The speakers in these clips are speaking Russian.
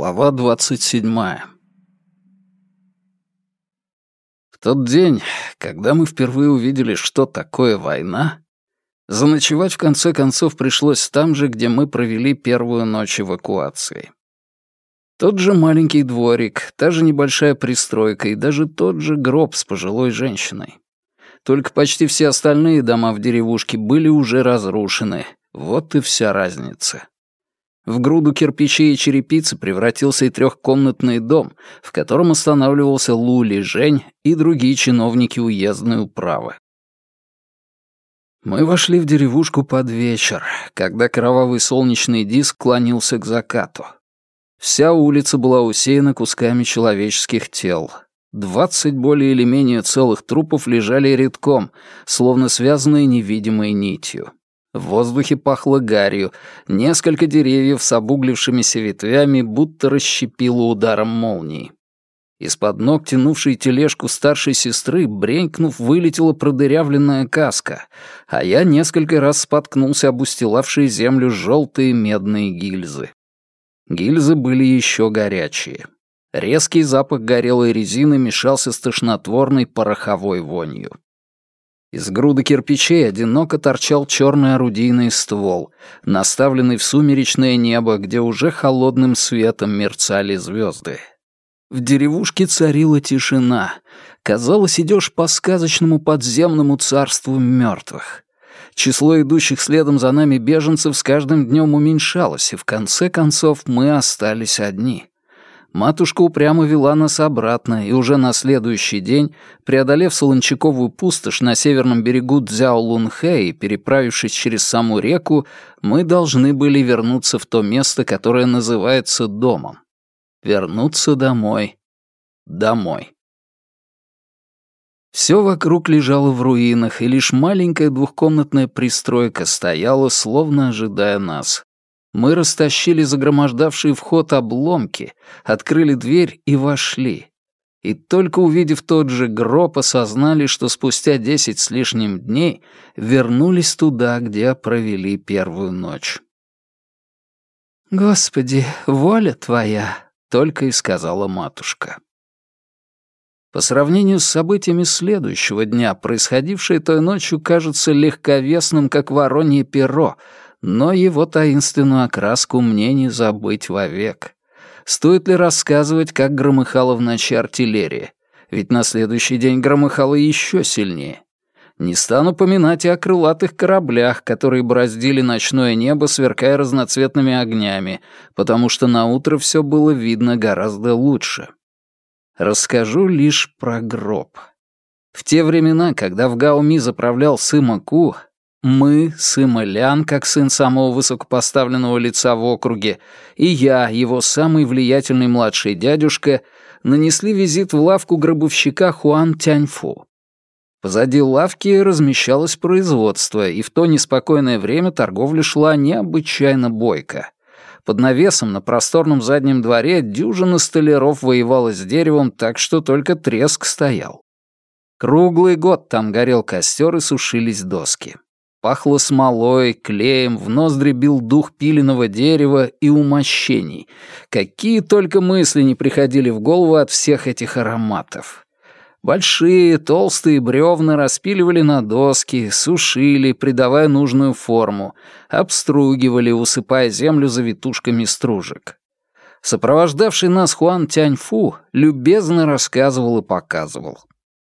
Глава двадцать седьмая. В тот день, когда мы впервые увидели, что такое война, заночевать в конце концов пришлось там же, где мы провели первую ночь эвакуации. Тот же маленький дворик, та же небольшая пристройка и даже тот же гроб с пожилой женщиной. Только почти все остальные дома в деревушке были уже разрушены. Вот и вся разница. В груду кирпичей и черепицы превратился и трехкомнатный дом, в котором останавливался Лули, Жень и другие чиновники уездной управы. Мы вошли в деревушку под вечер, когда кровавый солнечный диск клонился к закату. Вся улица была усеяна кусками человеческих тел. Двадцать более или менее целых трупов лежали редком, словно связанные невидимой нитью. В воздухе пахло гарью, несколько деревьев с обуглившимися ветвями будто расщепило ударом молнии. Из-под ног, тянувшей тележку старшей сестры, бренькнув, вылетела продырявленная каска, а я несколько раз споткнулся об устилавшие землю желтые медные гильзы. Гильзы были еще горячие. Резкий запах горелой резины мешался с тошнотворной пороховой вонью. Из груды кирпичей одиноко торчал черный орудийный ствол, наставленный в сумеречное небо, где уже холодным светом мерцали звезды. В деревушке царила тишина. Казалось, идешь по сказочному подземному царству мертвых. Число идущих следом за нами беженцев с каждым днем уменьшалось, и в конце концов мы остались одни матушка упрямо вела нас обратно, и уже на следующий день, преодолев Солончаковую пустошь на северном берегу Цзяо-Лунхэ и переправившись через саму реку, мы должны были вернуться в то место, которое называется домом. Вернуться домой. Домой. Все вокруг лежало в руинах, и лишь маленькая двухкомнатная пристройка стояла, словно ожидая нас. Мы растащили загромождавшие вход обломки, открыли дверь и вошли. И только увидев тот же гроб, осознали, что спустя десять с лишним дней вернулись туда, где провели первую ночь. «Господи, воля твоя!» — только и сказала матушка. По сравнению с событиями следующего дня, происходившее той ночью кажется легковесным, как воронье перо, но его таинственную окраску мне не забыть вовек. Стоит ли рассказывать, как громыхала в ночи артиллерия? Ведь на следующий день громыхала еще сильнее. Не стану поминать и о крылатых кораблях, которые бороздили ночное небо, сверкая разноцветными огнями, потому что на утро все было видно гораздо лучше. Расскажу лишь про гроб. В те времена, когда в Гауми заправлял Сыма Ку, мы, Сыма Лян, как сын самого высокопоставленного лица в округе, и я, его самый влиятельный младший дядюшка, нанесли визит в лавку гробовщика Хуан Тяньфу. Позади лавки размещалось производство, и в то неспокойное время торговля шла необычайно бойко. Под навесом на просторном заднем дворе дюжина столяров воевала с деревом так, что только треск стоял. Круглый год там горел костер и сушились доски. Пахло смолой, клеем, в ноздри бил дух пиленого дерева и умощений. Какие только мысли не приходили в голову от всех этих ароматов. Большие, толстые бревна распиливали на доски, сушили, придавая нужную форму, обстругивали, усыпая землю завитушками стружек. Сопровождавший нас Хуан Тяньфу любезно рассказывал и показывал.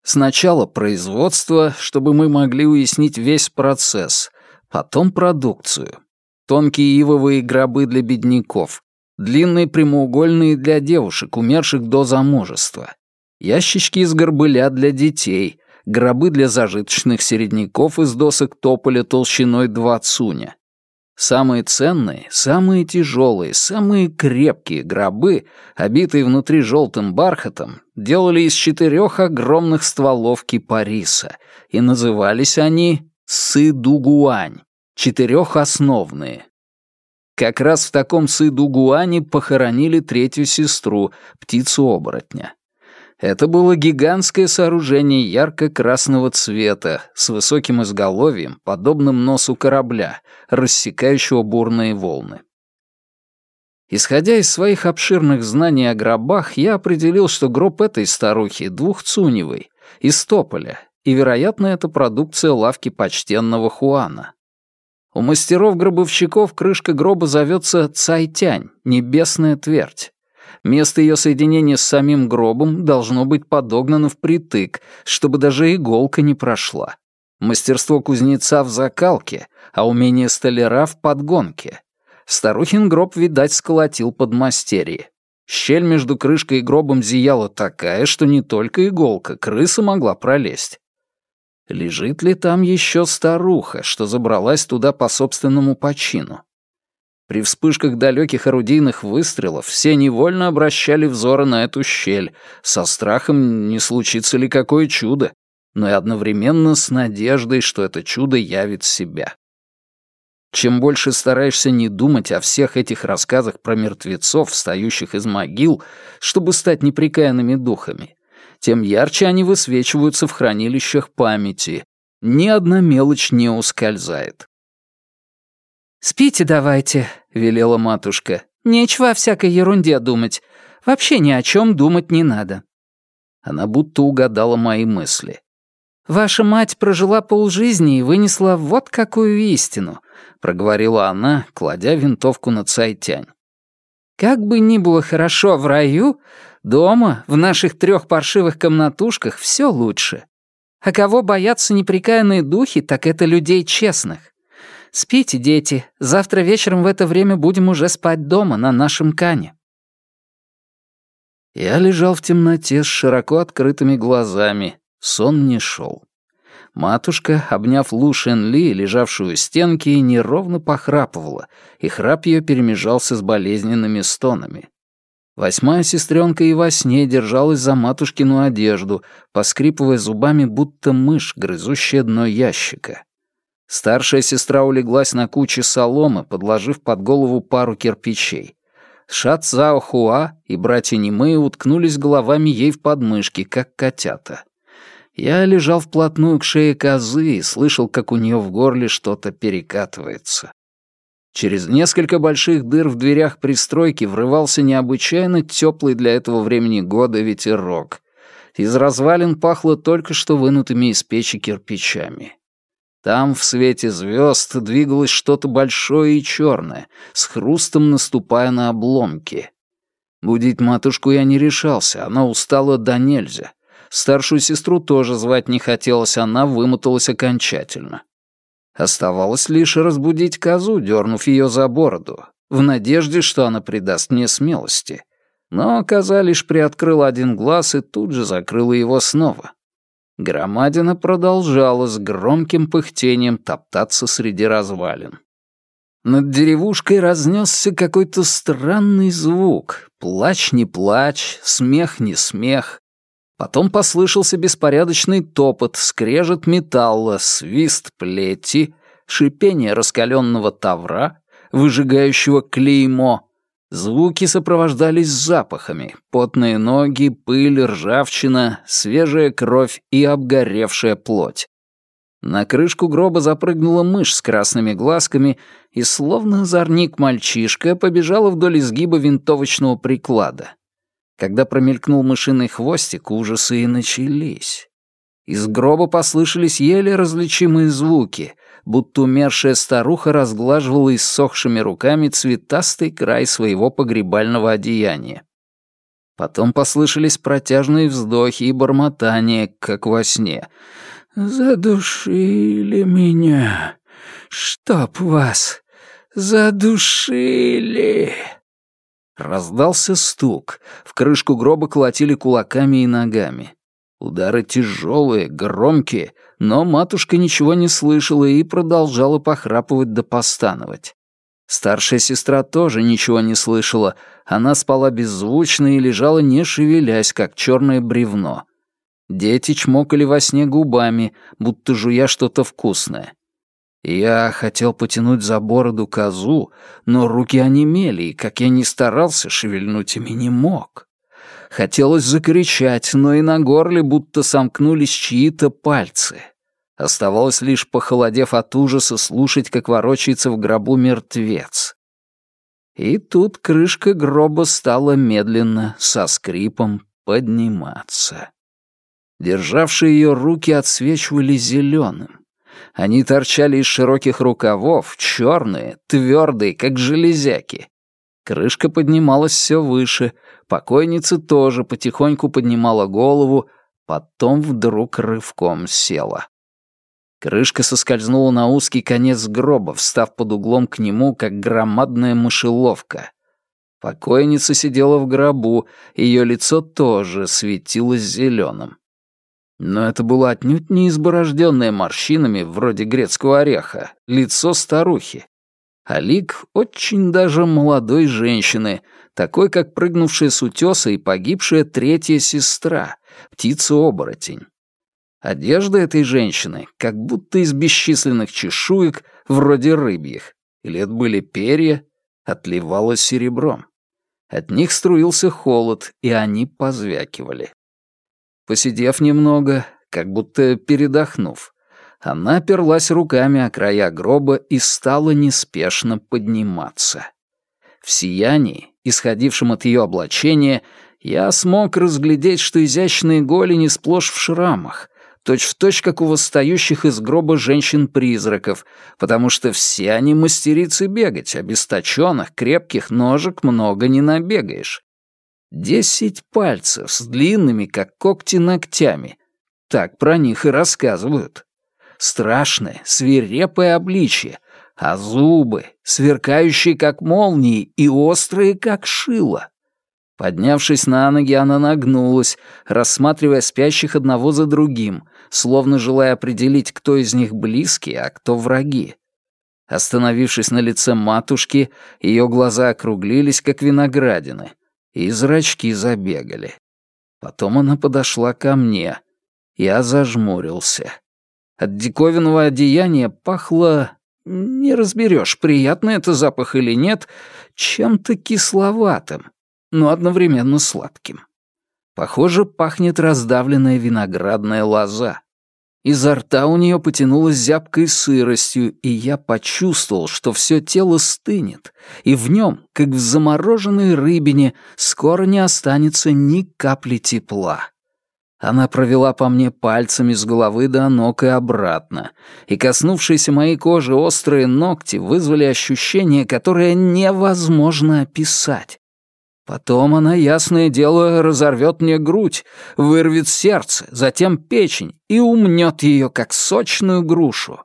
Сначала производство, чтобы мы могли уяснить весь процесс, потом продукцию. Тонкие ивовые гробы для бедняков, длинные прямоугольные для девушек, умерших до замужества, ящички из горбыля для детей, гробы для зажиточных середняков из досок тополя толщиной два цуня, Самые ценные, самые тяжелые, самые крепкие гробы, обитые внутри желтым бархатом, делали из четырех огромных стволов кипариса, и назывались они Сыдугуань, четырехосновные. Как раз в таком Сыдугуане похоронили третью сестру, птицу-оборотня. Это было гигантское сооружение ярко-красного цвета с высоким изголовьем, подобным носу корабля, рассекающего бурные волны. Исходя из своих обширных знаний о гробах, я определил, что гроб этой старухи двухцуневый, из тополя, и, вероятно, это продукция лавки почтенного Хуана. У мастеров-гробовщиков крышка гроба зовется Цайтянь, небесная твердь. Место ее соединения с самим гробом должно быть подогнано впритык, чтобы даже иголка не прошла. Мастерство кузнеца в закалке, а умение столяра в подгонке. Старухин гроб, видать, сколотил подмастерье. Щель между крышкой и гробом зияла такая, что не только иголка, крыса могла пролезть. Лежит ли там еще старуха, что забралась туда по собственному почину? При вспышках далеких орудийных выстрелов все невольно обращали взоры на эту щель, со страхом, не случится ли какое чудо, но и одновременно с надеждой, что это чудо явит себя. Чем больше стараешься не думать о всех этих рассказах про мертвецов, встающих из могил, чтобы стать неприкаянными духами, тем ярче они высвечиваются в хранилищах памяти. Ни одна мелочь не ускользает. «Спите давайте», — велела матушка. «Нечего о всякой ерунде думать. Вообще ни о чем думать не надо». Она будто угадала мои мысли. «Ваша мать прожила полжизни и вынесла вот какую истину», — проговорила она, кладя винтовку на Цайтянь. «Как бы ни было хорошо в раю, дома, в наших трех паршивых комнатушках, все лучше. А кого боятся неприкаянные духи, так это людей честных. Спите, дети. Завтра вечером в это время будем уже спать дома, на нашем кане». Я лежал в темноте с широко открытыми глазами. Сон не шел. Матушка, обняв Лу Шен Ли, лежавшую у стенки, неровно похрапывала, и храп ее перемежался с болезненными стонами. Восьмая сестренка и во сне держалась за матушкину одежду, поскрипывая зубами, будто мышь, грызущая дно ящика. Старшая сестра улеглась на куче соломы, подложив под голову пару кирпичей. Ша Цао Хуа и братья Немые уткнулись головами ей в подмышки, как котята. Я лежал вплотную к шее козы и слышал, как у нее в горле что-то перекатывается. Через несколько больших дыр в дверях пристройки врывался необычайно теплый для этого времени года ветерок. Из развалин пахло только что вынутыми из печи кирпичами. Там в свете звезд двигалось что-то большое и черное, с хрустом наступая на обломки. Будить матушку я не решался, она устала до нельзя. Старшую сестру тоже звать не хотелось, она вымоталась окончательно. Оставалось лишь разбудить козу, дернув ее за бороду, в надежде, что она придаст мне смелости. Но коза лишь приоткрыла один глаз и тут же закрыла его снова. Громадина продолжала с громким пыхтением топтаться среди развалин. Над деревушкой разнесся какой-то странный звук. Плач не плач, смех не смех. Потом послышался беспорядочный топот, скрежет металла, свист плети, шипение раскаленного тавра, выжигающего клеймо, Звуки сопровождались запахами. Потные ноги, пыль, ржавчина, свежая кровь и обгоревшая плоть. На крышку гроба запрыгнула мышь с красными глазками и, словно озорник мальчишка, побежала вдоль изгиба винтовочного приклада. Когда промелькнул мышиный хвостик, ужасы и начались. Из гроба послышались еле различимые звуки, будто умершая старуха разглаживала иссохшими руками цветастый край своего погребального одеяния. Потом послышались протяжные вздохи и бормотания, как во сне. «Задушили меня! Чтоб вас! Задушили!» Раздался стук. В крышку гроба колотили кулаками и ногами. Удары тяжелые, громкие, но матушка ничего не слышала и продолжала похрапывать да постановать. Старшая сестра тоже ничего не слышала. Она спала беззвучно и лежала, не шевелясь, как черное бревно. Дети чмокали во сне губами, будто жуя что-то вкусное. Я хотел потянуть за бороду козу, но руки онемели, и, как я ни старался, шевельнуть ими не мог. Хотелось закричать, но и на горле будто сомкнулись чьи-то пальцы. Оставалось лишь, похолодев от ужаса, слушать, как ворочается в гробу мертвец. И тут крышка гроба стала медленно, со скрипом, подниматься. Державшие ее руки отсвечивали зеленым. Они торчали из широких рукавов, черные, твердые, как железяки. Крышка поднималась все выше, покойница тоже потихоньку поднимала голову, потом вдруг рывком села. Крышка соскользнула на узкий конец гроба, встав под углом к нему, как громадная мышеловка. Покойница сидела в гробу, ее лицо тоже светилось зеленым. Но это было отнюдь не изборожденное морщинами, вроде грецкого ореха, лицо старухи. А лик очень даже молодой женщины, такой, как прыгнувшая с утеса и погибшая третья сестра, птица-оборотень. Одежда этой женщины как будто из бесчисленных чешуек, вроде рыбьих, или это были перья, отливала серебром. От них струился холод, и они позвякивали. Посидев немного, как будто передохнув, она оперлась руками о края гроба и стала неспешно подниматься. В сиянии, исходившем от ее облачения, я смог разглядеть, что изящные голени сплошь в шрамах, точь-в-точь, как у восстающих из гроба женщин-призраков, потому что все они мастерицы бегать, а без точёных, крепких ножек много не набегаешь. Десять пальцев с длинными, как когти, ногтями. Так про них и рассказывают. Страшное, свирепое обличье, а зубы, сверкающие, как молнии, и острые, как шило. Поднявшись на ноги, она нагнулась, рассматривая спящих одного за другим, словно желая определить, кто из них близкие, а кто враги. Остановившись на лице матушки, ее глаза округлились, как виноградины, и зрачки забегали. Потом она подошла ко мне. Я зажмурился. От диковинного одеяния пахло... Не разберешь, приятный это запах или нет, чем-то кисловатым, но одновременно сладким. Похоже, пахнет раздавленная виноградная лоза. Изо рта у нее потянулось зябкой сыростью, и я почувствовал, что все тело стынет, и в нем, как в замороженной рыбине, скоро не останется ни капли тепла. Она провела по мне пальцами с головы до ног и обратно, и коснувшиеся моей кожи острые ногти вызвали ощущение, которое невозможно описать. Потом она, ясное дело, разорвет мне грудь, вырвет сердце, затем печень и умнет ее, как сочную грушу.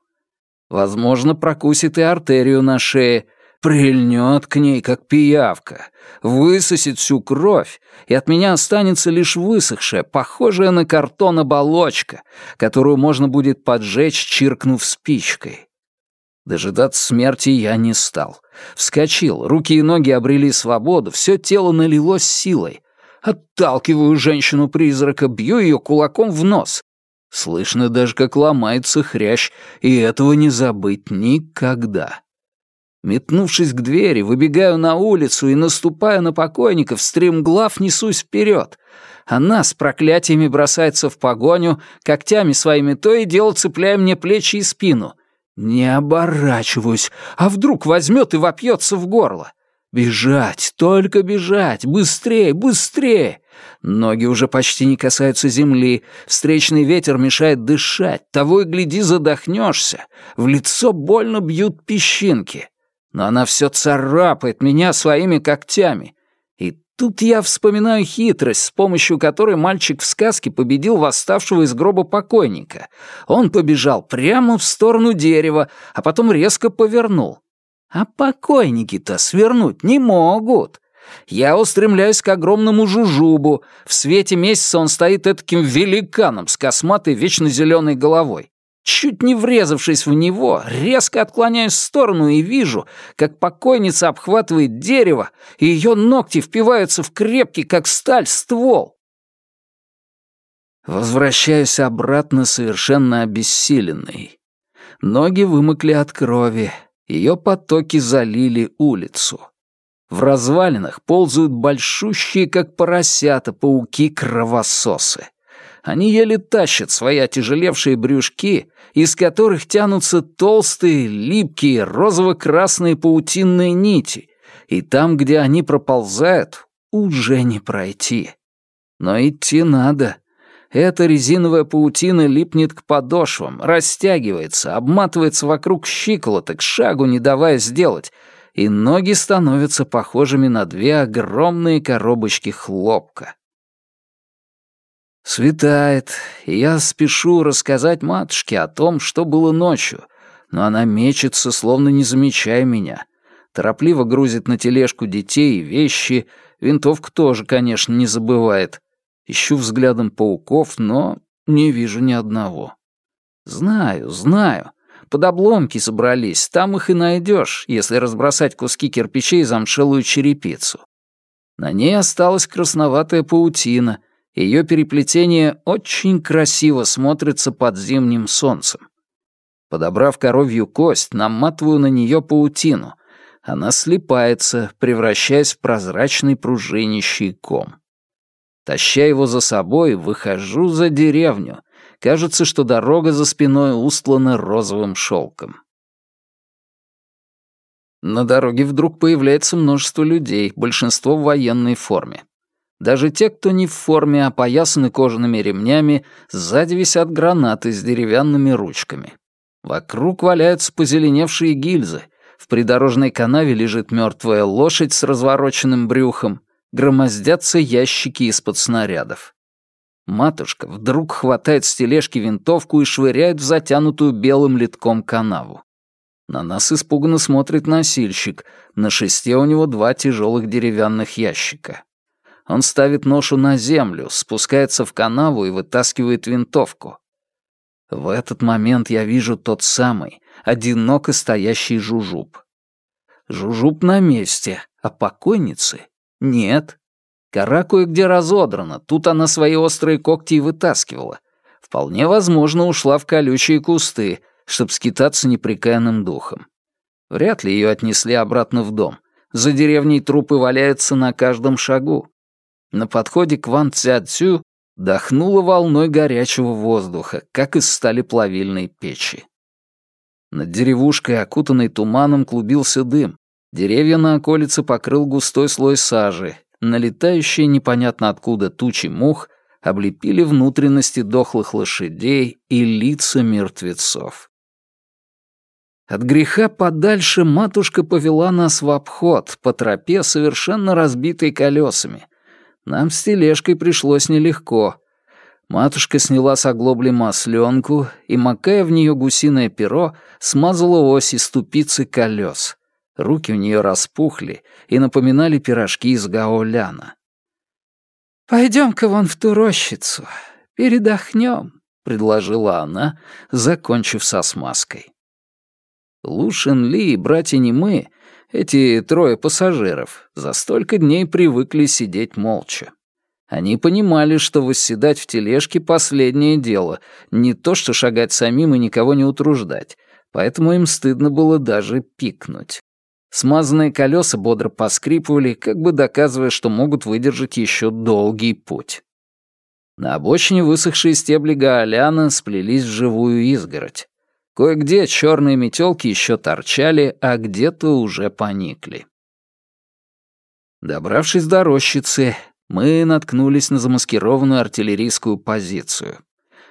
Возможно, прокусит и артерию на шее, прильнет к ней, как пиявка, высосет всю кровь, и от меня останется лишь высохшая, похожая на картон оболочка, которую можно будет поджечь, чиркнув спичкой. Дожидаться смерти я не стал. Вскочил, руки и ноги обрели свободу, все тело налилось силой. Отталкиваю женщину-призрака, бью ее кулаком в нос. Слышно даже, как ломается хрящ, и этого не забыть никогда. Метнувшись к двери, выбегаю на улицу и, наступая на покойников, стремглав несусь вперед. Она с проклятиями бросается в погоню, когтями своими то и дело цепляя мне плечи и спину. Не оборачиваюсь, а вдруг возьмет и вопьется в горло. Бежать, только бежать, быстрее, быстрее. Ноги уже почти не касаются земли, встречный ветер мешает дышать, того и гляди задохнешься, в лицо больно бьют песчинки. Но она все царапает меня своими когтями. Тут я вспоминаю хитрость, с помощью которой мальчик в сказке победил восставшего из гроба покойника. Он побежал прямо в сторону дерева, а потом резко повернул. А покойники-то свернуть не могут. Я устремляюсь к огромному жужубу. В свете месяца он стоит таким великаном с косматой вечно зеленой головой. Чуть не врезавшись в него, резко отклоняюсь в сторону и вижу, как покойница обхватывает дерево, и ее ногти впиваются в крепкий, как сталь, ствол. Возвращаюсь обратно совершенно обессиленный. Ноги вымокли от крови, ее потоки залили улицу. В развалинах ползают большущие, как поросята, пауки-кровососы. Они еле тащат свои отяжелевшие брюшки, из которых тянутся толстые, липкие, розово-красные паутинные нити, и там, где они проползают, уже не пройти. Но идти надо. Эта резиновая паутина липнет к подошвам, растягивается, обматывается вокруг щиколоток, шагу не давая сделать, и ноги становятся похожими на две огромные коробочки хлопка. Светает, и я спешу рассказать матушке о том, что было ночью, но она мечется, словно не замечая меня. Торопливо грузит на тележку детей и вещи, винтовку тоже, конечно, не забывает. Ищу взглядом пауков, но не вижу ни одного. Знаю, знаю. Под обломки собрались, там их и найдешь, если разбросать куски кирпичей и замшелую черепицу. На ней осталась красноватая паутина, ее переплетение очень красиво смотрится под зимним солнцем. Подобрав коровью кость, наматываю на нее паутину. Она слипается, превращаясь в прозрачный пружинищий ком. Таща его за собой, выхожу за деревню. Кажется, что дорога за спиной устлана розовым шелком. На дороге вдруг появляется множество людей, большинство в военной форме. Даже те, кто не в форме, а поясаны кожаными ремнями, сзади висят гранаты с деревянными ручками. Вокруг валяются позеленевшие гильзы. В придорожной канаве лежит мертвая лошадь с развороченным брюхом громоздятся ящики из-под снарядов. Матушка вдруг хватает с тележки винтовку и швыряет в затянутую белым литком канаву. На нас испуганно смотрит носильщик. На шесте у него два тяжелых деревянных ящика. Он ставит ношу на землю, спускается в канаву и вытаскивает винтовку. В этот момент я вижу тот самый, одиноко стоящий жужуб. Жужуб на месте, а покойницы нет. Кора кое-где разодрана, тут она свои острые когти и вытаскивала. Вполне возможно, ушла в колючие кусты, чтобы скитаться непрекаянным духом. Вряд ли ее отнесли обратно в дом. За деревней трупы валяются на каждом шагу. На подходе к Ван Цзяцю дохнуло волной горячего воздуха, как из стали плавильной печи. Над деревушкой, окутанной туманом, клубился дым. Деревья на околице покрыл густой слой сажи. Налетающие непонятно откуда тучи мух облепили внутренности дохлых лошадей и лица мертвецов. От греха подальше матушка повела нас в обход по тропе, совершенно разбитой колесами. Нам с тележкой пришлось нелегко. Матушка сняла с оглобли масленку и, макая в нее гусиное перо, смазала оси ступицы колес. Руки у нее распухли и напоминали пирожки из гаоляна. «Пойдем-ка вон в ту рощицу, передохнем», — предложила она, закончив со смазкой. Лушин Ли и братья Немы, эти трое пассажиров, за столько дней привыкли сидеть молча. Они понимали, что восседать в тележке — последнее дело, не то что шагать самим и никого не утруждать, поэтому им стыдно было даже пикнуть. Смазанные колеса бодро поскрипывали, как бы доказывая, что могут выдержать еще долгий путь. На обочине высохшие стебли гаоляна сплелись в живую изгородь. Кое-где черные метелки еще торчали, а где-то уже поникли. Добравшись до рощицы, мы наткнулись на замаскированную артиллерийскую позицию.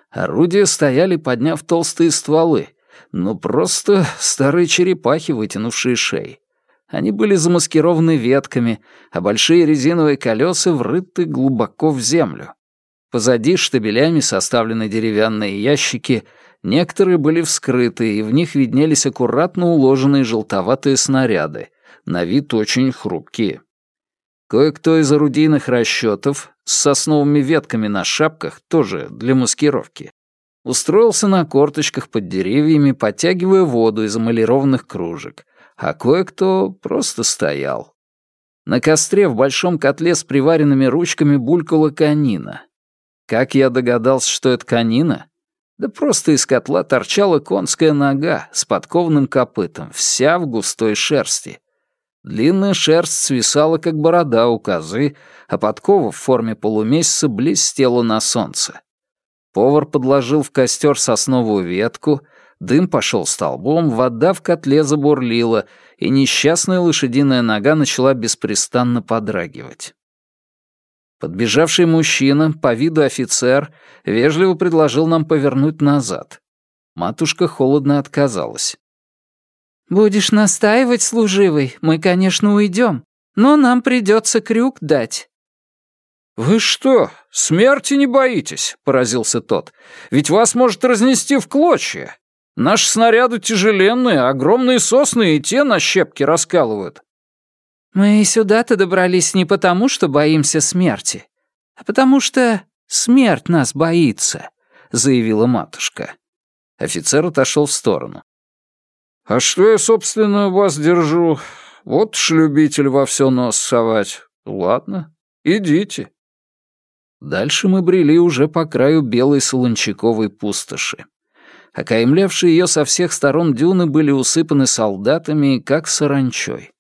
Орудия стояли, подняв толстые стволы, ну просто старые черепахи, вытянувшие шеи. Они были замаскированы ветками, а большие резиновые колеса врыты глубоко в землю. Позади штабелями составлены деревянные ящики, некоторые были вскрыты, и в них виднелись аккуратно уложенные желтоватые снаряды, на вид очень хрупкие. Кое-кто из орудийных расчетов с сосновыми ветками на шапках, тоже для маскировки, устроился на корточках под деревьями, подтягивая воду из эмалированных кружек — а кое-кто просто стоял. На костре в большом котле с приваренными ручками булькала конина. Как я догадался, что это конина? Да просто из котла торчала конская нога с подкованным копытом, вся в густой шерсти. Длинная шерсть свисала, как борода у козы, а подкова в форме полумесяца блестела на солнце. Повар подложил в костер сосновую ветку, Дым пошел столбом, вода в котле забурлила, и несчастная лошадиная нога начала беспрестанно подрагивать. Подбежавший мужчина, по виду офицер, вежливо предложил нам повернуть назад. Матушка холодно отказалась. «Будешь настаивать, служивый, мы, конечно, уйдем, но нам придется крюк дать». «Вы что, смерти не боитесь?» — поразился тот. «Ведь вас может разнести в клочья. Наши снаряды тяжеленные, огромные сосны и те на щепки раскалывают». «Мы сюда-то добрались не потому, что боимся смерти, а потому что смерть нас боится», — заявила матушка. Офицер отошел в сторону. «А что я, собственно, вас держу? Вот ж любитель во все нос совать. Ладно, идите». Дальше мы брели уже по краю белой солончаковой пустоши. Окаймлявшие ее со всех сторон дюны были усыпаны солдатами, как саранчой.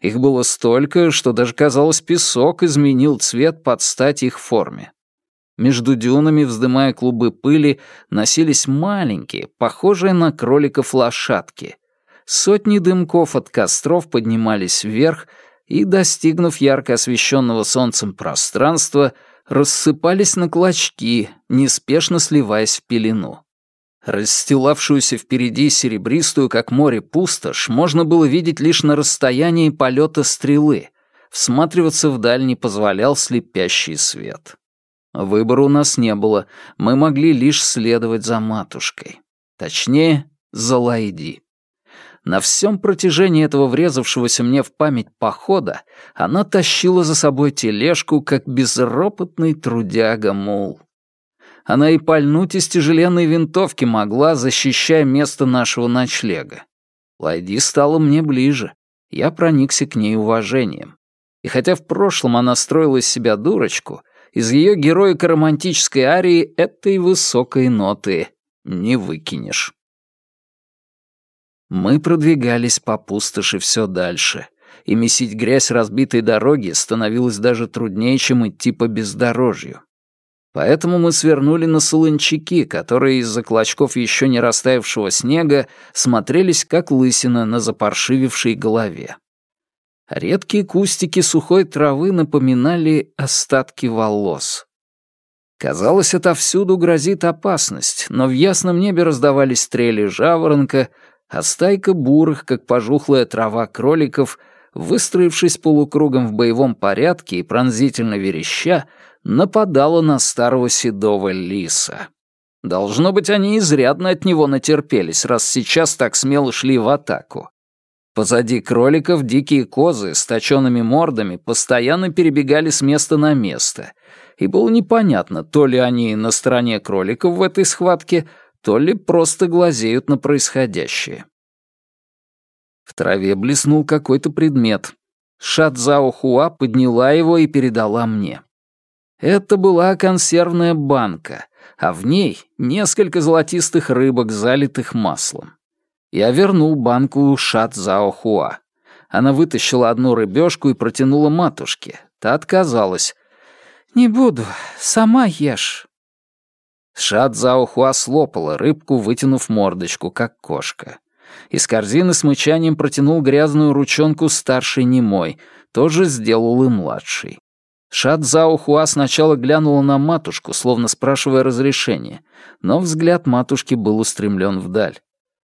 Их было столько, что даже казалось, песок изменил цвет под стать их форме. Между дюнами, вздымая клубы пыли, носились маленькие, похожие на кроликов лошадки, Сотни дымков от костров поднимались вверх и, достигнув ярко освещенного солнцем пространства, рассыпались на клочки, неспешно сливаясь в пелену. Расстилавшуюся впереди серебристую, как море, пустошь можно было видеть лишь на расстоянии полета стрелы. Всматриваться вдаль не позволял слепящий свет. Выбора у нас не было, мы могли лишь следовать за матушкой. Точнее, за Лайди. На всем протяжении этого врезавшегося мне в память похода она тащила за собой тележку, как безропотный трудяга-мул. Она и пальнуть из тяжеленной винтовки могла, защищая место нашего ночлега. Лайди стала мне ближе. Я проникся к ней уважением. И хотя в прошлом она строила из себя дурочку, из ее героико-романтической арии этой высокой ноты не выкинешь. Мы продвигались по пустоши все дальше, и месить грязь разбитой дороги становилось даже труднее, чем идти по бездорожью. Поэтому мы свернули на солончаки, которые из-за клочков еще не растаявшего снега смотрелись как лысина на запаршивившей голове. Редкие кустики сухой травы напоминали остатки волос. Казалось, отовсюду грозит опасность, но в ясном небе раздавались стрели жаворонка, а стайка бурых, как пожухлая трава кроликов, выстроившись полукругом в боевом порядке и пронзительно вереща, нападала на старого седого лиса. Должно быть, они изрядно от него натерпелись, раз сейчас так смело шли в атаку. Позади кроликов дикие козы с точенными мордами постоянно перебегали с места на место, и было непонятно, то ли они на стороне кроликов в этой схватке, то ли просто глазеют на происходящее. В траве блеснул какой-то предмет. Шадзао Хуа подняла его и передала мне. Это была консервная банка, а в ней несколько золотистых рыбок, залитых маслом. Я вернул банку Шадзао Хуа. Она вытащила одну рыбешку и протянула матушке. Та отказалась. «Не буду, сама ешь». Шат Заохуа слопала рыбку, вытянув мордочку, как кошка. Из корзины с мычанием протянул грязную ручонку старший немой, тоже сделал и младший. Шат Заохуа сначала глянула на матушку, словно спрашивая разрешения, но взгляд матушки был устремлен вдаль.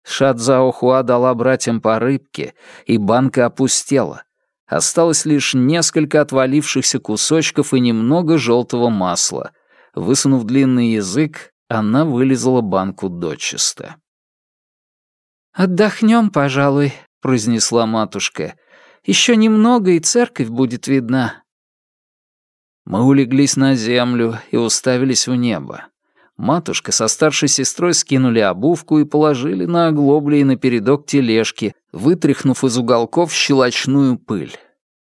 Шат Заохуа дала братьям по рыбке, и банка опустела. Осталось лишь несколько отвалившихся кусочков и немного желтого масла — Высунув длинный язык, она вылезала банку дочисто. «Отдохнем, пожалуй», — произнесла матушка. «Еще немного, и церковь будет видна». Мы улеглись на землю и уставились в небо. Матушка со старшей сестрой скинули обувку и положили на оглобли и на передок тележки, вытряхнув из уголков щелочную пыль.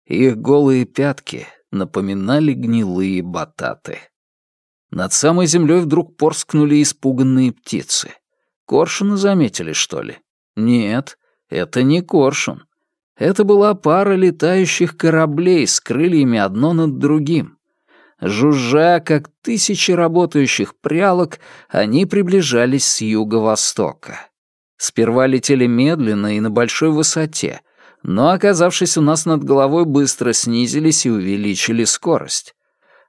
Их голые пятки напоминали гнилые бататы. Над самой землей вдруг порскнули испуганные птицы. Коршуна заметили, что ли? Нет, это не коршун. Это была пара летающих кораблей с крыльями одно над другим. Жужжа, как тысячи работающих прялок, они приближались с юго-востока. Сперва летели медленно и на большой высоте, но, оказавшись у нас над головой, быстро снизились и увеличили скорость.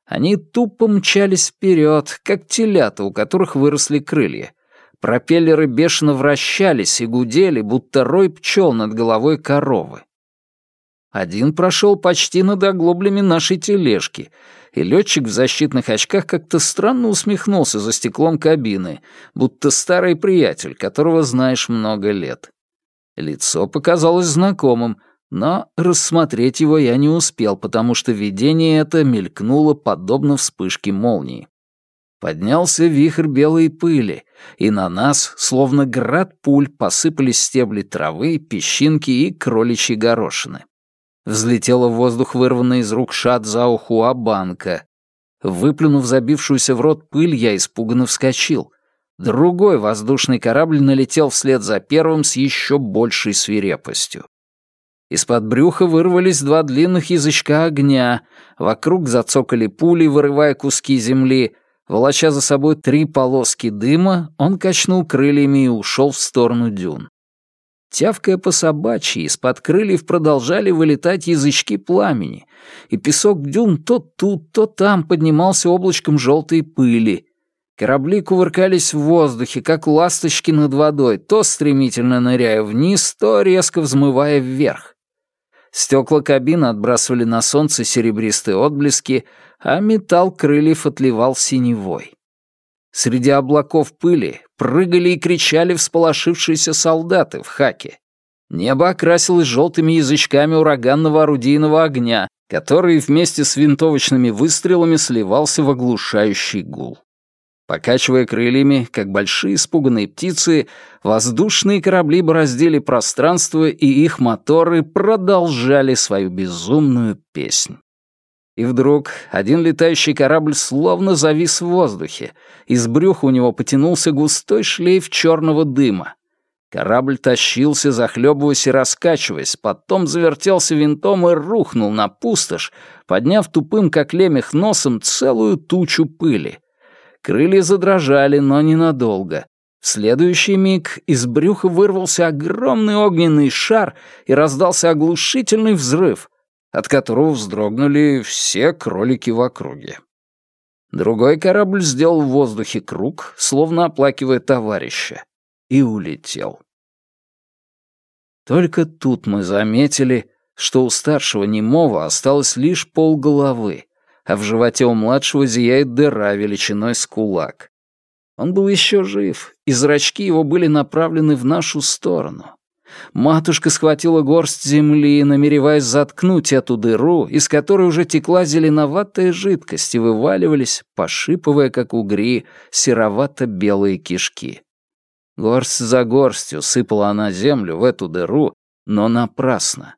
Они тупо мчались вперед, как телята, у которых выросли крылья. Пропеллеры бешено вращались и гудели, будто рой пчел над головой коровы. Один прошел почти над оглоблями нашей тележки, и летчик в защитных очках как-то странно усмехнулся за стеклом кабины, будто старый приятель, которого знаешь много лет. Лицо показалось знакомым, но рассмотреть его я не успел, потому что видение это мелькнуло подобно вспышке молнии. Поднялся вихрь белой пыли, и на нас, словно град пуль, посыпались стебли травы, песчинки и кроличьи горошины. Взлетела в воздух вырванная из рук шат за уху банка. Выплюнув забившуюся в рот пыль, я испуганно вскочил. Другой воздушный корабль налетел вслед за первым с еще большей свирепостью. Из-под брюха вырвались два длинных язычка огня, вокруг зацокали пули, вырывая куски земли. Волоча за собой три полоски дыма, он качнул крыльями и ушел в сторону дюн. Тявкая по собачьи, из-под крыльев продолжали вылетать язычки пламени, и песок дюн то тут, то там поднимался облачком желтой пыли. Корабли кувыркались в воздухе, как ласточки над водой, то стремительно ныряя вниз, то резко взмывая вверх. Стекла кабины отбрасывали на солнце серебристые отблески, а металл крыльев отливал синевой. Среди облаков пыли прыгали и кричали всполошившиеся солдаты в хаке. Небо окрасилось желтыми язычками ураганного орудийного огня, который вместе с винтовочными выстрелами сливался в оглушающий гул. Покачивая крыльями, как большие испуганные птицы, воздушные корабли бороздили пространство, и их моторы продолжали свою безумную песнь. И вдруг один летающий корабль словно завис в воздухе. Из брюха у него потянулся густой шлейф черного дыма. Корабль тащился, захлебываясь и раскачиваясь, потом завертелся винтом и рухнул на пустошь, подняв тупым, как лемех, носом целую тучу пыли. Крылья задрожали, но ненадолго. В следующий миг из брюха вырвался огромный огненный шар и раздался оглушительный взрыв — от которого вздрогнули все кролики в округе. Другой корабль сделал в воздухе круг, словно оплакивая товарища, и улетел. Только тут мы заметили, что у старшего немого осталось лишь полголовы, а в животе у младшего зияет дыра величиной с кулак. Он был еще жив, и зрачки его были направлены в нашу сторону. Матушка схватила горсть земли, намереваясь заткнуть эту дыру, из которой уже текла зеленоватая жидкость, и вываливались, пошипывая, как угри, серовато-белые кишки. Горсть за горстью сыпала она землю в эту дыру, но напрасно.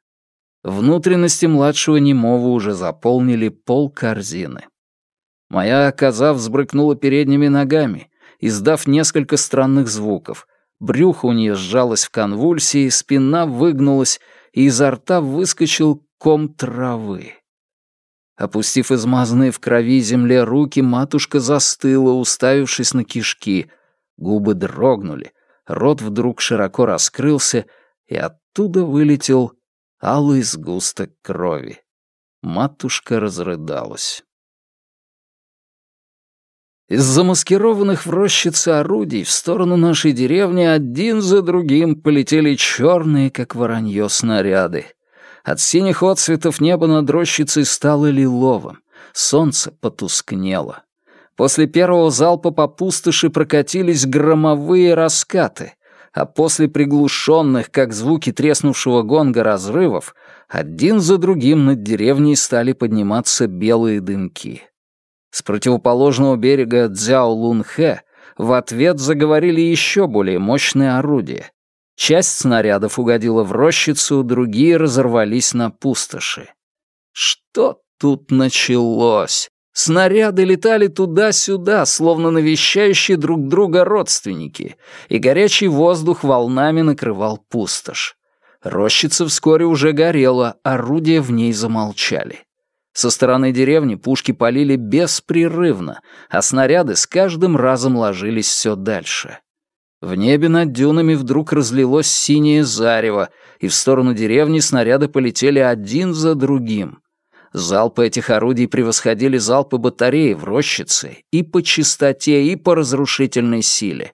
Внутренности младшего немого уже заполнили пол корзины. Моя коза взбрыкнула передними ногами, издав несколько странных звуков — Брюхо у нее сжалось в конвульсии, спина выгнулась, и изо рта выскочил ком травы. Опустив измазанные в крови земле руки, матушка застыла, уставившись на кишки. Губы дрогнули, рот вдруг широко раскрылся, и оттуда вылетел алый сгусток крови. Матушка разрыдалась. Из замаскированных в рощице орудий в сторону нашей деревни один за другим полетели черные, как воронье, снаряды. От синих отцветов небо над рощицей стало лиловым, солнце потускнело. После первого залпа по пустоши прокатились громовые раскаты, а после приглушенных, как звуки треснувшего гонга разрывов, один за другим над деревней стали подниматься белые дымки. С противоположного берега Цзяо-Лун-Хэ в ответ заговорили еще более мощные орудия. Часть снарядов угодила в рощицу, другие разорвались на пустоши. Что тут началось? Снаряды летали туда-сюда, словно навещающие друг друга родственники, и горячий воздух волнами накрывал пустошь. Рощица вскоре уже горела, орудия в ней замолчали. Со стороны деревни пушки полили беспрерывно, а снаряды с каждым разом ложились все дальше. В небе над дюнами вдруг разлилось синее зарево, и в сторону деревни снаряды полетели один за другим. Залпы этих орудий превосходили залпы батареи в рощице и по частоте, и по разрушительной силе.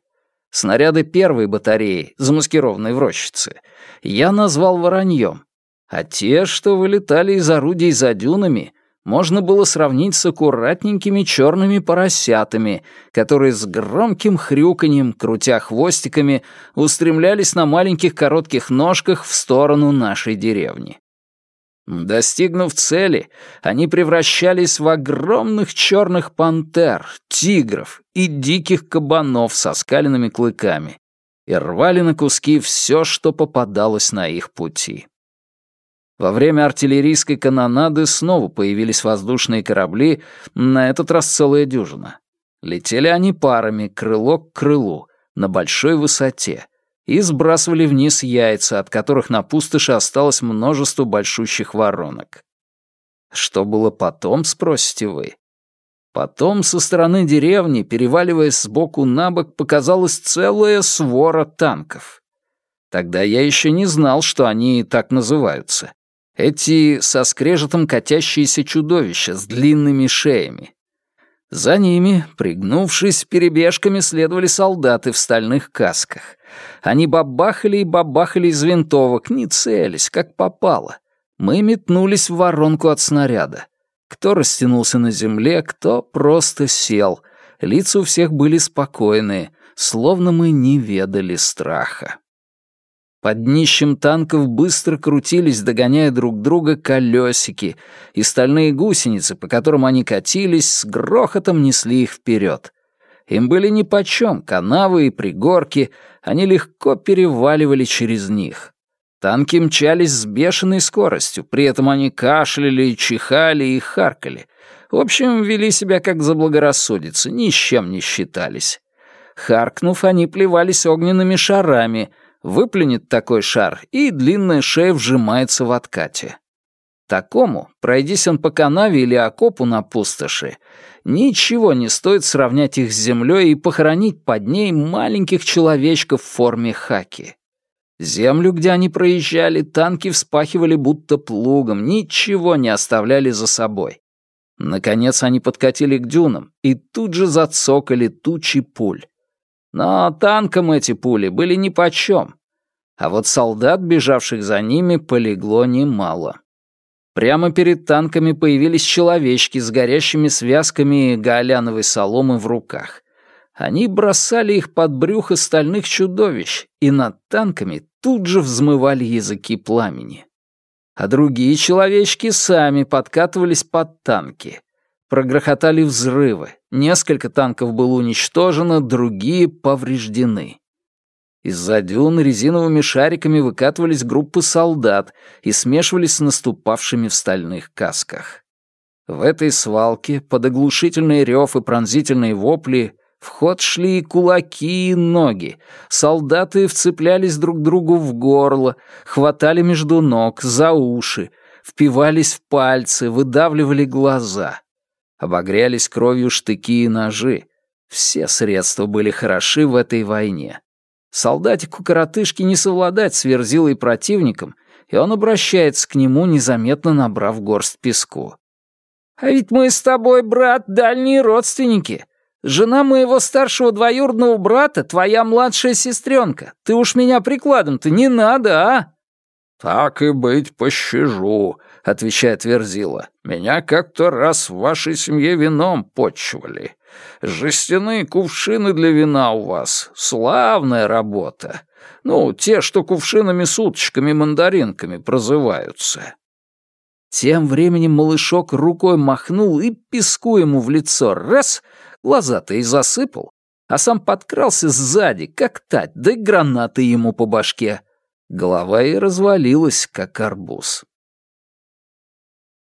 Снаряды первой батареи, замаскированной в рощице, я назвал вороньем, а те, что вылетали из орудий за дюнами, можно было сравнить с аккуратненькими черными поросятами, которые с громким хрюканьем, крутя хвостиками, устремлялись на маленьких коротких ножках в сторону нашей деревни. Достигнув цели, они превращались в огромных черных пантер, тигров и диких кабанов со скаленными клыками и рвали на куски все, что попадалось на их пути. Во время артиллерийской канонады снова появились воздушные корабли, на этот раз целая дюжина. Летели они парами, крыло к крылу, на большой высоте, и сбрасывали вниз яйца, от которых на пустоши осталось множество большущих воронок. Что было потом, спросите вы? Потом со стороны деревни, переваливаясь сбоку на бок, показалась целая свора танков. Тогда я еще не знал, что они так называются. Эти со скрежетом катящиеся чудовища с длинными шеями. За ними, пригнувшись, перебежками следовали солдаты в стальных касках. Они бабахали и бабахали из винтовок, не целясь, как попало. Мы метнулись в воронку от снаряда. Кто растянулся на земле, кто просто сел. Лица у всех были спокойные, словно мы не ведали страха. Под днищем танков быстро крутились, догоняя друг друга, колесики, и стальные гусеницы, по которым они катились, с грохотом несли их вперед. Им были нипочем канавы и пригорки, они легко переваливали через них. Танки мчались с бешеной скоростью, при этом они кашляли, чихали и харкали. В общем, вели себя как заблагорассудится, ни с чем не считались. Харкнув, они плевались огненными шарами — выплюнет такой шар, и длинная шея вжимается в откате. Такому, пройдись он по канаве или окопу на пустоши, ничего не стоит сравнять их с землей и похоронить под ней маленьких человечков в форме хаки. Землю, где они проезжали, танки вспахивали будто плугом, ничего не оставляли за собой. Наконец они подкатили к дюнам и тут же зацокали тучи пуль. Но танкам эти пули были нипочем. А вот солдат, бежавших за ними, полегло немало. Прямо перед танками появились человечки с горящими связками гаоляновой соломы в руках. Они бросали их под брюхо стальных чудовищ, и над танками тут же взмывали языки пламени. А другие человечки сами подкатывались под танки. Прогрохотали взрывы. Несколько танков было уничтожено, другие повреждены. Из-за дюн резиновыми шариками выкатывались группы солдат и смешивались с наступавшими в стальных касках. В этой свалке, под оглушительный рев и пронзительные вопли, в ход шли и кулаки, и ноги. Солдаты вцеплялись друг другу в горло, хватали между ног, за уши, впивались в пальцы, выдавливали глаза обогрялись кровью штыки и ножи. Все средства были хороши в этой войне. Солдатику-коротышке не совладать с верзилой противником, и он обращается к нему, незаметно набрав горсть песку. «А ведь мы с тобой, брат, дальние родственники. Жена моего старшего двоюродного брата — твоя младшая сестренка. Ты уж меня прикладом-то не надо, а?» «Так и быть, пощажу», — отвечает Верзила. «Меня как-то раз в вашей семье вином почивали. Жестяные кувшины для вина у вас. Славная работа. Ну, те, что кувшинами-суточками-мандаринками прозываются». Тем временем малышок рукой махнул и песку ему в лицо раз, глаза-то и засыпал, а сам подкрался сзади, как тать, да и гранаты ему по башке. Голова и развалилась, как арбуз.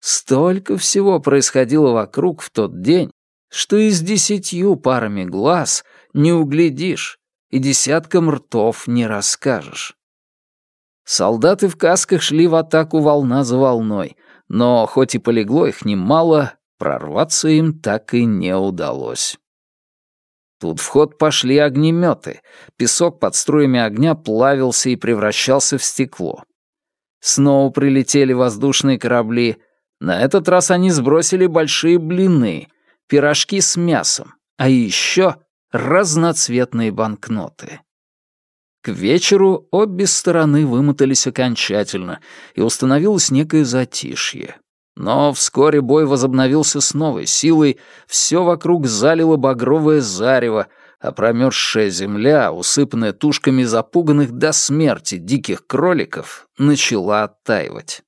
Столько всего происходило вокруг в тот день, что и с десятью парами глаз не углядишь и десятком ртов не расскажешь. Солдаты в касках шли в атаку волна за волной, но хоть и полегло их немало, прорваться им так и не удалось. Тут в ход пошли огнеметы. Песок под струями огня плавился и превращался в стекло. Снова прилетели воздушные корабли. На этот раз они сбросили большие блины, пирожки с мясом, а еще разноцветные банкноты. К вечеру обе стороны вымотались окончательно, и установилось некое затишье. Но вскоре бой возобновился с новой силой, все вокруг залило багровое зарево, а промерзшая земля, усыпанная тушками запуганных до смерти диких кроликов, начала оттаивать.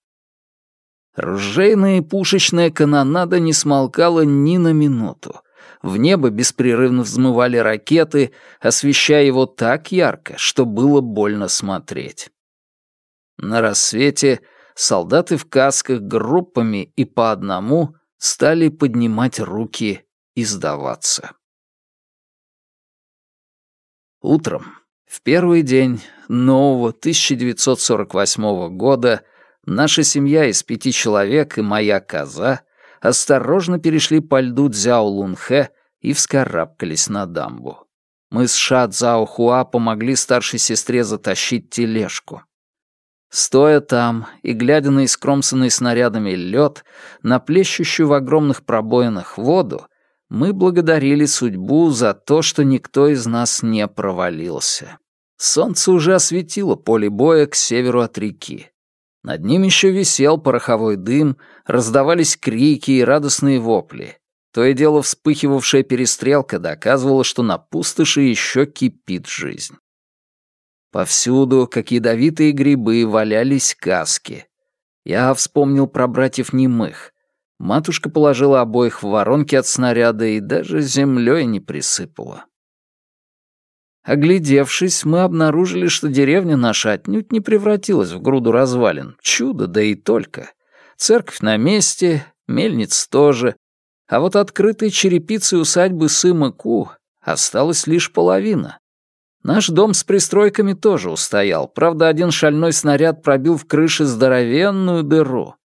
Ружейная и пушечная канонада не смолкала ни на минуту. В небо беспрерывно взмывали ракеты, освещая его так ярко, что было больно смотреть. На рассвете солдаты в касках группами и по одному стали поднимать руки и сдаваться. Утром, в первый день нового 1948 года, наша семья из пяти человек и моя коза осторожно перешли по льду Цзяо-Лунхэ и вскарабкались на дамбу. Мы с Ша Цзао-Хуа помогли старшей сестре затащить тележку. Стоя там и глядя на искромсанный снарядами лед, на плещущую в огромных пробоинах воду, мы благодарили судьбу за то, что никто из нас не провалился. Солнце уже осветило поле боя к северу от реки. Над ним еще висел пороховой дым, раздавались крики и радостные вопли. То и дело вспыхивавшая перестрелка доказывала, что на пустоши еще кипит жизнь. Повсюду, как ядовитые грибы, валялись каски. Я вспомнил про братьев немых. Матушка положила обоих в воронки от снаряда и даже землей не присыпала. Оглядевшись, мы обнаружили, что деревня наша отнюдь не превратилась в груду развалин. Чудо, да и только. Церковь на месте, мельниц тоже. А вот открытой черепицей усадьбы Сыма Ку осталась лишь половина. Наш дом с пристройками тоже устоял, правда, один шальной снаряд пробил в крыше здоровенную дыру.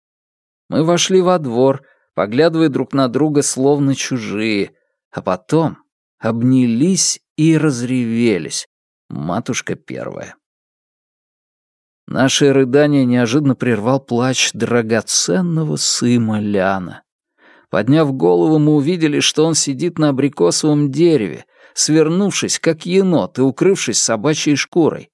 Мы вошли во двор, поглядывая друг на друга словно чужие, а потом обнялись и разревелись. Матушка первая. Наше рыдание неожиданно прервал плач драгоценного сына Ляна. Подняв голову, мы увидели, что он сидит на абрикосовом дереве, свернувшись, как енот, и укрывшись собачьей шкурой.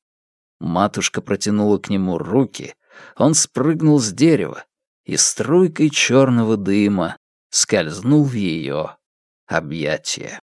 Матушка протянула к нему руки, он спрыгнул с дерева и струйкой черного дыма скользнул в ее объятия.